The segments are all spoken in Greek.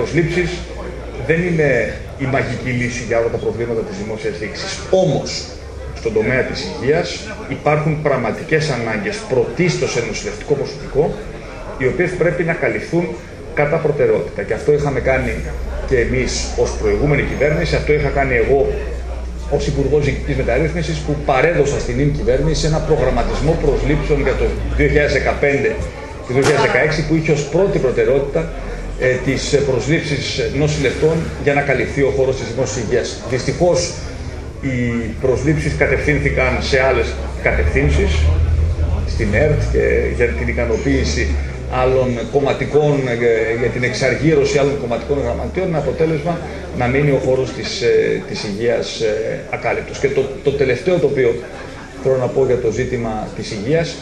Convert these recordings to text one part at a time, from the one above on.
προσλήψεις δεν είναι η μαγική λύση για όλα τα προβλήματα της δημόσιας διοίκησης. Όμως, στον τομέα της υγείας υπάρχουν πραγματικές ανάγκες πρωτίστως σε νοσηλευτικό προσωπικό, οι οποίες πρέπει να καλυφθούν κατά προτεραιότητα. Και αυτό είχαμε κάνει και εμείς ως προηγούμενη κυβέρνηση, αυτό είχα κάνει εγώ ως Υπουργό Διοικητικής Μεταρρύθμισης, που παρέδωσα στην ΙΜ κυβέρνηση ένα προγραμματισμό προσλήψεων για το 2015 και 2016 που είχε ως πρώτη προτεραιότητα ε, τι προσλήψει νοσηλευτών για να καλυφθεί ο χώρος της δημόσιας υγείας. Δυστυχώς οι προσλήψεις κατευθύνθηκαν σε άλλες κατευθύνσεις, στην ΕΡΤ και για την ικανοποίηση άλλων κομματικών, ε, για την εξαργύρωση άλλων κομματικών γραμματείων, με αποτέλεσμα να μείνει ο χώρος της, ε, της υγείας ε, ακάλυπτος. Και το, το τελευταίο το οποίο θέλω να πω για το ζήτημα της υγείας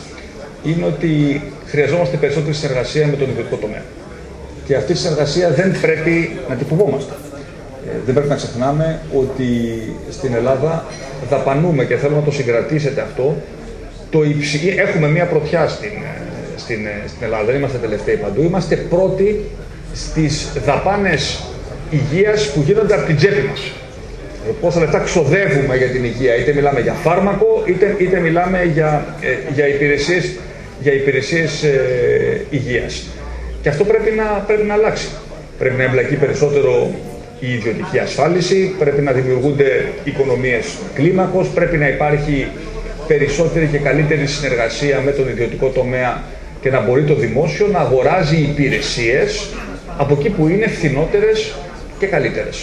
είναι ότι χρειαζόμαστε περισσότερη συνεργασία με τον ιδιωτικό τομέα. Και αυτή η συνεργασία δεν πρέπει να την φοβόμαστε. δεν πρέπει να ξεχνάμε ότι στην Ελλάδα δαπανούμε και θέλω να το συγκρατήσετε αυτό, το υψη... έχουμε μια πρωτιά στην, στην, στην Ελλάδα, δεν είμαστε τελευταίοι παντού. Είμαστε πρώτοι στις δαπάνες υγείας που γίνονται από την τσέπη μας. Ε, πόσα λεφτά ξοδεύουμε για την υγεία, είτε μιλάμε για φάρμακο, είτε, είτε μιλάμε για, ε, για υπηρεσίες, για υπηρεσίες ε, υγείας. Και αυτό πρέπει να, πρέπει να αλλάξει. Πρέπει να εμπλακεί περισσότερο η ιδιωτική ασφάλιση, πρέπει να δημιουργούνται οικονομίες κλίμακος, πρέπει να υπάρχει περισσότερη και καλύτερη συνεργασία με τον ιδιωτικό τομέα και να μπορεί το δημόσιο να αγοράζει υπηρεσίες από εκεί που είναι φθηνότερες και καλύτερες.